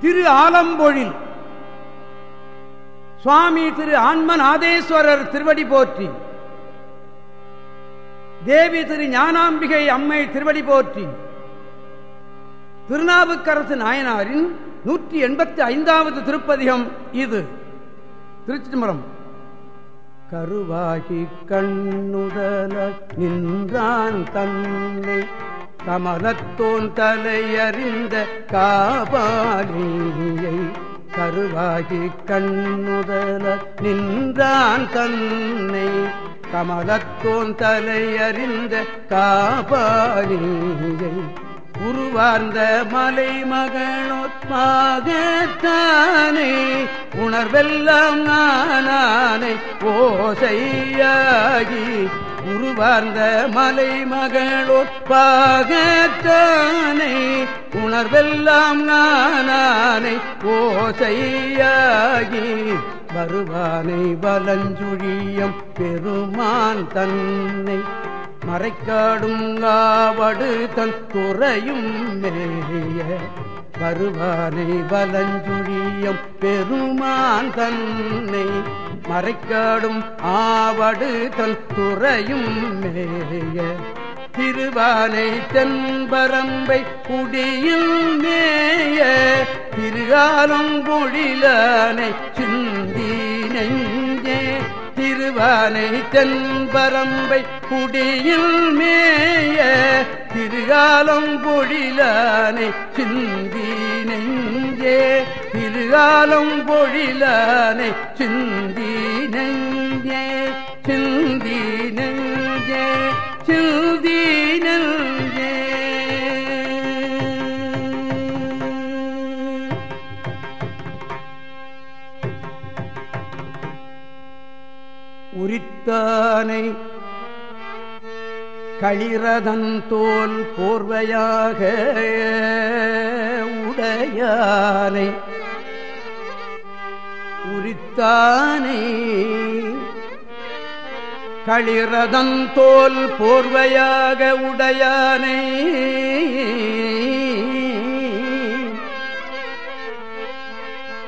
திரு ஆலம்பொழில். சுவாமி திரு ஆன்மநாதேஸ்வரர் திருவடி போற்றி. தேவி திரு ஞானாம்பிகை அம்மை திருவடி போற்றி. திருநாவுக்கரசு நாயனாரின் நூற்றி எண்பத்தி ஐந்தாவது திருப்பதிகம் இது. திருச்சி தம்பரம் கருவாகி கண்ணுதல நின்றான் தன்னை கமலத்தோன் தலையறிந்த காபாலியை கருவாகி கண்ணுதல நின்றான் தன்னை கமலத்தோன் தலையறிந்த காபாலியை உருவார்ந்த மலை மகளொத்மாகத்தானே உணர்வெல்லாம் நானே ஓசையாகி. உருவார்ந்த மலை மகளொத்பாகத்தானே உணர்வெல்லாம் நானே ஓசையாகி. வருவானை வலஞ்சுழியம் பெருமான் தன்னை மறைக்காடும் காவடு தன் துறையும் மேய. வருவானை வலஞ்சுழியம் பெருமான் தன்னை மறைக்காடும் ஆவடு தன் துறையும் மேய. திருவானை தென்பரம்பை குடியில் மேய. திருகாலம் யானை தென்பரம்பை குடியில் மேய திருகாலம் பொழிலானை சிந்தி நெஞ்சே. திருகாலம் பொழிலானை சிந்தி நெஞ்சே சிந்தி நெஞ்சே. சிந்தி தானை. களிரதன் தோல் போர்வையாக உடையானை. உரித்தானை. களிரதன் தோல் போர்வையாக உடையானை.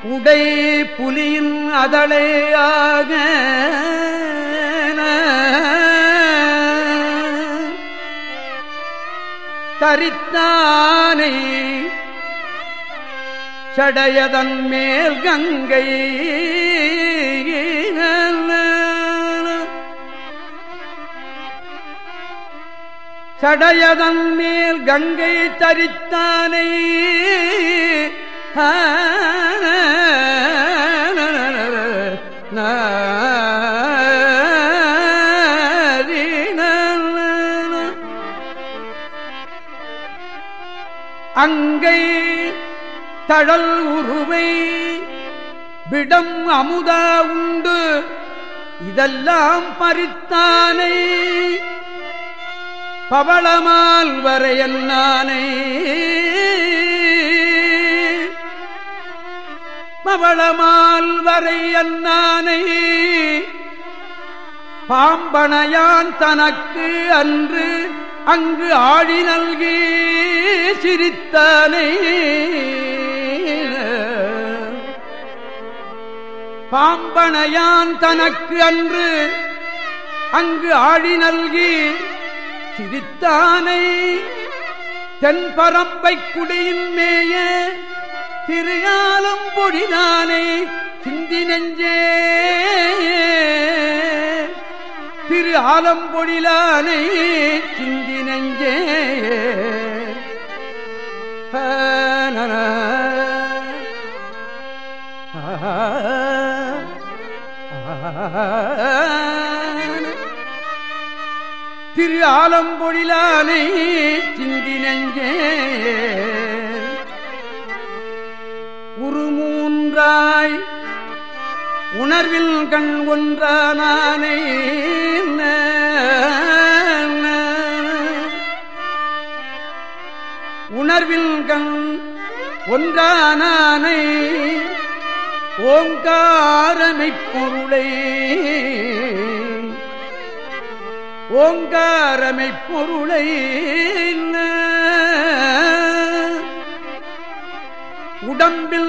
உடை புலியின் அதழையாக தரித்தானை சடையதன் மேல் கங்கை. சடையதன் மேல் கங்கை தரித்தானை. அங்கை தழல் உருவை விடம் அமுத உண்டு. இதெல்லாம் பறித்தானை பவளமால் வரையன்னானை பவளமால் வரை அன்னானை பாம்பனையான் தனக்கு அன்று அங்கு ஆழி நல்கி சிரித்தானே. பாம்பனையான் தனக்கு அன்று அங்கு ஆழி நல்கி சிரித்தானை தென்பரம்பை குடியின் மேய திருயாலும் பொடிதானே சிந்தி நெஞ்சே. திரு ஆலம்பொழிலானை சிந்தி நெஞ்சே. ஆ. திரு ஆலம்பொழிலானை சிந்தி நெஞ்சே. உருமூன்றாய் உணர்வில் கண் ஒன்றானானே உணர்வில் கண் ஒன்றானானை ஓங்காரமை பொருளை. ஓங்காரமை பொருளை உடம்பில்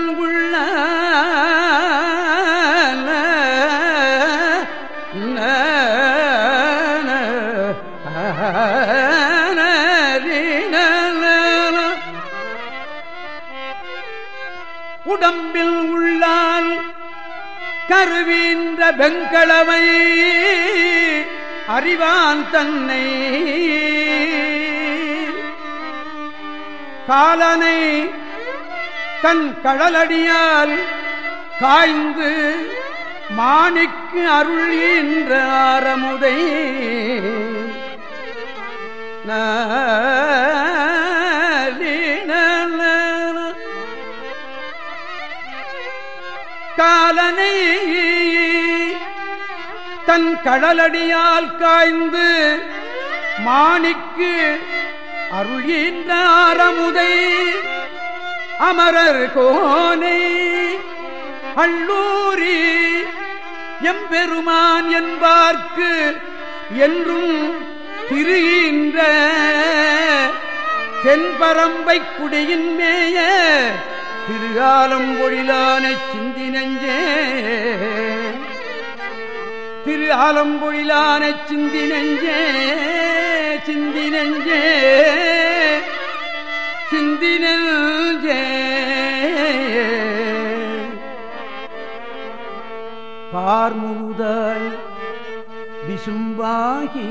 கருவீன்ற அறிவான் தன்னை. காலனை தன் கடலடியால் காய்ந்து மாணிக்கு அருள் என்ற ஆரமுதை. காலனை தன் கடலடியால் காய்ந்து மாணிக்கு அருள்கின்ற ஆரமுதை. அமரர் கோனை அள்ளூரி எம்பெருமான் என்பார்க்கு என்றும் திரிகின்ற தென்பரம்பை குடியின் மேய திருகாலம் பொழிலான சிந்தி நெஞ்சே திரு ஆலம்பொழிலான சிந்தி நெஞ்சே சிந்தி நெஞ்சே. சிந்தி நெஞ்சே. பார்முதாய் விசும்பாகி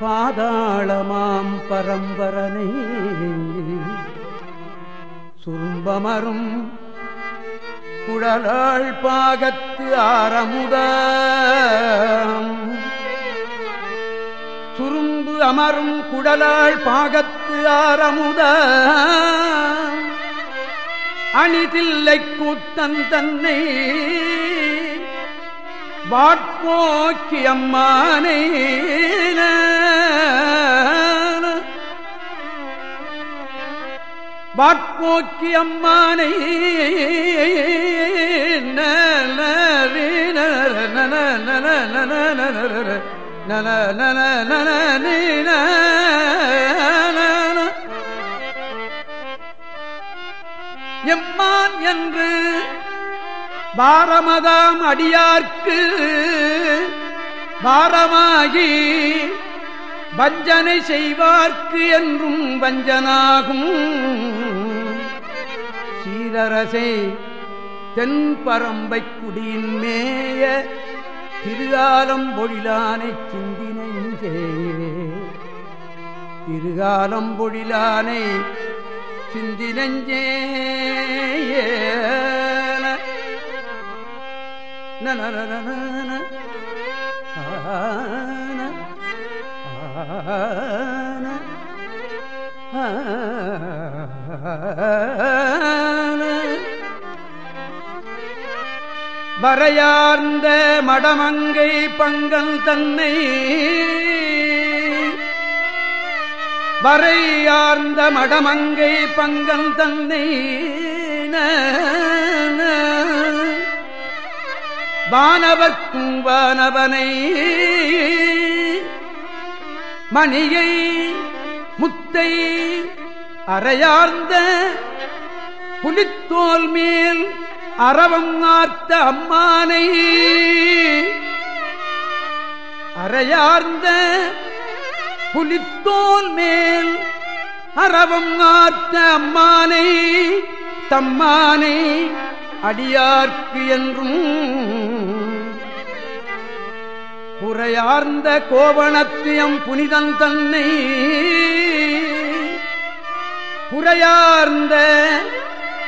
பாதாளமாம் பரம்பரனை. சுரும்பமரும் குழலாள் பாகத்து ஆரமுத சுரும்பு அமரும் குடலாள் பாகத்து ஆரமுத அணிதில்லை கூத்தன் தன்னை வாட்போக்கி வாட்போக்கி அம்மானை நன நன நன நீன எம்மான் என்று பாரமதாம் அடியார்க்கு பாரமாகி வஞ்சனை செய்வார்க்கு என்றும் வஞ்சனாகும். சீரரசை தென்பரம்பை குடியின் மேய திருகாலம் பொழிலானை சிந்தினெஞ்சே. திருகாலம் பொழிலானை சிந்தினஞ்சே நன வரையார்ந்த மடமங்கை பங்கல் தன்னை வரையார்ந்த மடமங்கை பங்கல் தன்னை வானவர்க்கும் வானவனை மணியை முத்தை அரையார்ந்த புலித்தோல் மேல் அறவம் ஆர்த்த அம்மானை அரையார்ந்த புலித்தோல் மேல் அறவம் ஆர்த்த அம்மானை தம்மானை அடியார்க்கு என்றும் புறையார்ந்த கோவணத்தியம் புனிதன் தன்னை. புறையார்ந்த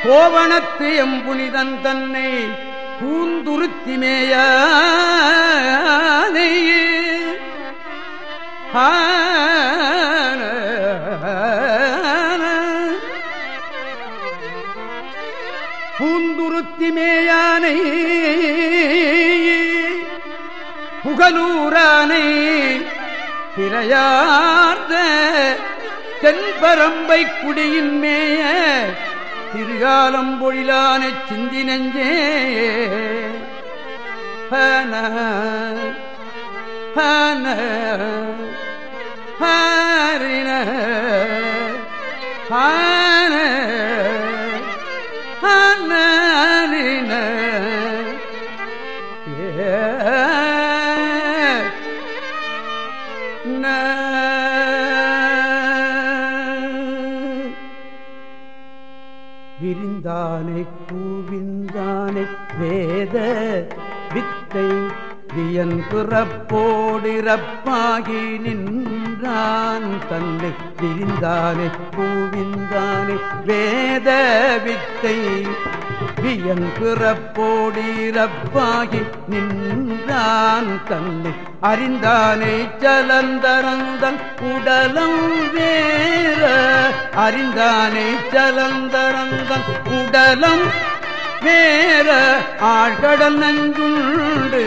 கோவணத்து எம்புனிதன் தன்னை பூந்துருத்திமேய பூந்துருத்திமேயானை புகலூரானை பிறையார்ந்த தென்பரம்பை குடியின் மேய திருகாலம் பொழிலான சிந்தி நெஞ்சே ஹன ஹன ஹரின ஹன. வியன் பிறப்போடிறப்பாகி நின்றான் தன்னை விரிந்தானே பூவிந்தானே வேத வித்தை. வியன் பிறப்போடிறப்பாகி நின்றான் தன்னை அறிந்தானே ஜலந்தரந்தன் உடலம் வேற. அறிந்தானே ஜலந்தரந்தன் உடலம் பேர ஆழ்கடல் நஞ்சுண்டு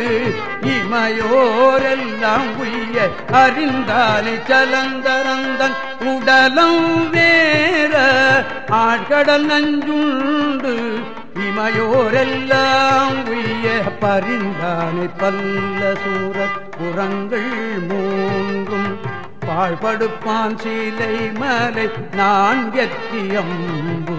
இமையோரெல்லாம் உய்ய அறிந்தானை சலந்தரந்தன் உடலம் வேற. ஆழ்கடல் நஞ்சுண்டு இமையோரெல்லாம் உய்ய பரிந்தானை பல்ல சூரத் புறங்கள் மூன்றும். பாழ்படுப்பான் சீலை மலை நான் நான்கெத்தியம்பு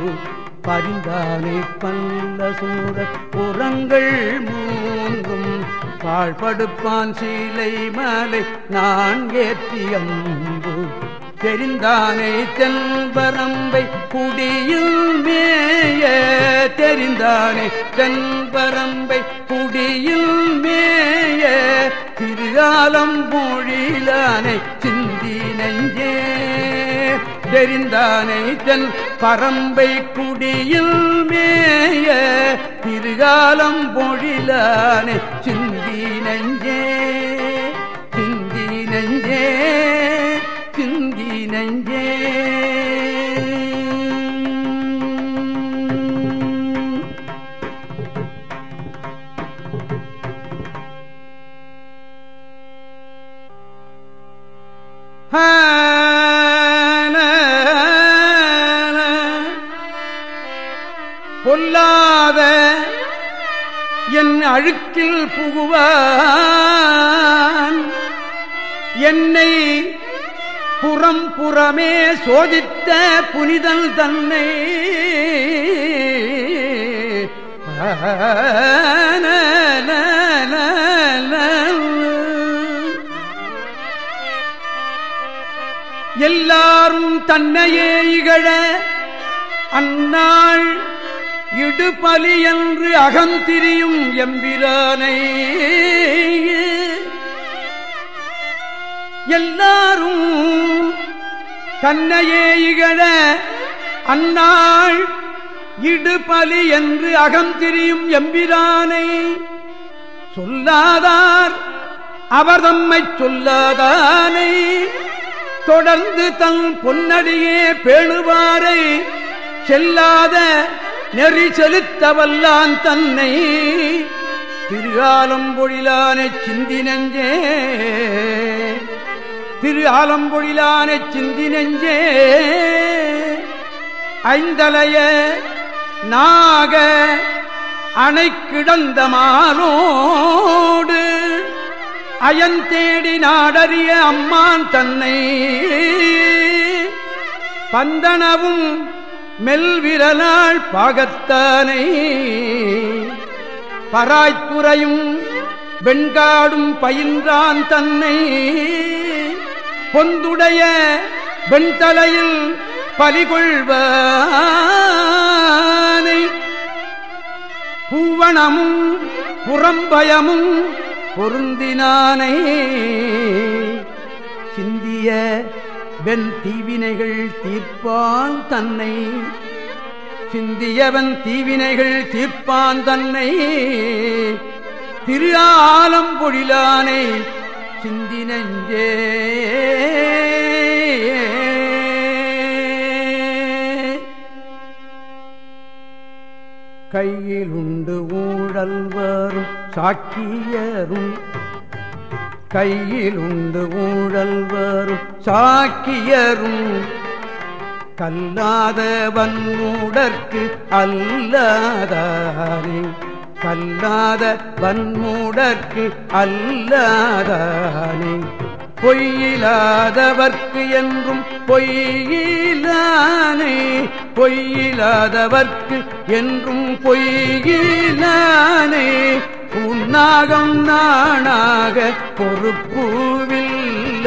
பரிந்தானை பல்ல சூரத் புறங்கள் மூங்கும். பாழ்படுப்பான் சீலை மலை நான் ஏற்றியம்பு தெரிந்தானே தென்பரம்பை குடியில் மேய. தெரிந்தானே தென்பரம்பை குடியில் மேய. திருகாலம் மொழிலானை சிந்தி நெஞ்சே. தெரிந்தானை தன் பரம்பை குடியில் மேய திருகாலம் பொழிலானே. சிந்தி நஞ்சே சிந்தி நஞ்சே சிந்தி நஞ்சே. அழுக்கில் புகுவான். என்னை புறம் புறமே சோதித்த புனிதல் தன்னை எல்லாரும் தன்னையே இகழ அந்நாள் இடுபலி என்று அகந்திரியும் எம்பிரானை. எல்லாரும் தன்னையே இகழ அந்நாள் இடுபலி என்று அகந்திரியும் எம்பிரானை. சொல்லாதார் அவர் தம்மை சொல்லாதானை. தொடர்ந்து தன் பொன்னடியே பேணுவாரை. செல்லாத நெறி செலுத்தவல்லான் தன்னை திரு ஆலம்பொழிலானை சிந்தி நெஞ்சே திரு ஆலம்பொழிலானை சிந்தி நெஞ்சே ஐந்தலைய நாக அணை கிடந்த மாலோடு அயந்தேடி நாடறிய அம்மான் தன்னை பந்தனவும் மெல்விரலாள் பாகத்தானை. பராய்த்துறையும் வெண்காடும் பயின்றான் தன்னை. பொந்துடைய வெண்தலையில் பலிகொள்வானை. பூவணமும் புறம்பயமும் பொருந்தினானை. சிந்திய வெண் தீவினைகள் தீர்ப்பான் தன்னை. சிந்தியவன் தீவினைகள் தீர்ப்பான் தன்னை. திரு ஆலம்பொழிலானை சிந்தி கையில் உண்டு ஊழல் வரும் சாக்கியரும் கையில் உண்டு ஊழல் வரும் சாக்கியரும் கல்லாதவன் மூடற்கு அல்லாதானே. கல்லாத வன்மூடற்கு அல்லாதானே. பொய்யிலாதவர்க்கு என்றும் பொய்யிலானே. பொய்யிலாதவர்க்கு என்றும் பொய்யிலானே. உன்னாகம் நாணாக பொறுப்புவில்ல.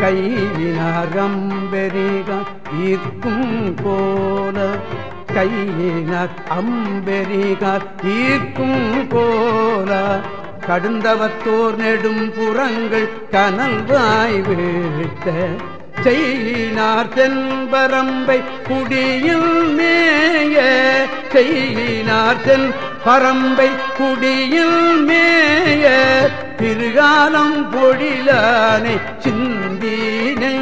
கையினாரம் பெரிகம் ஈர்க்கும் போல. கையினார் அம்பெரிகார் ஈர்க்கும் போல. கடுந்தவத்தோர் நெடும் புறங்கள் கனல் வாய் வீழ்த்த. செய்யினார் தென்பரம்பை குடியில் மேய. செய்யினார் தென் பரம்பை குடியில் மேய திருகாலம் பொழிலானை சிந்தீனை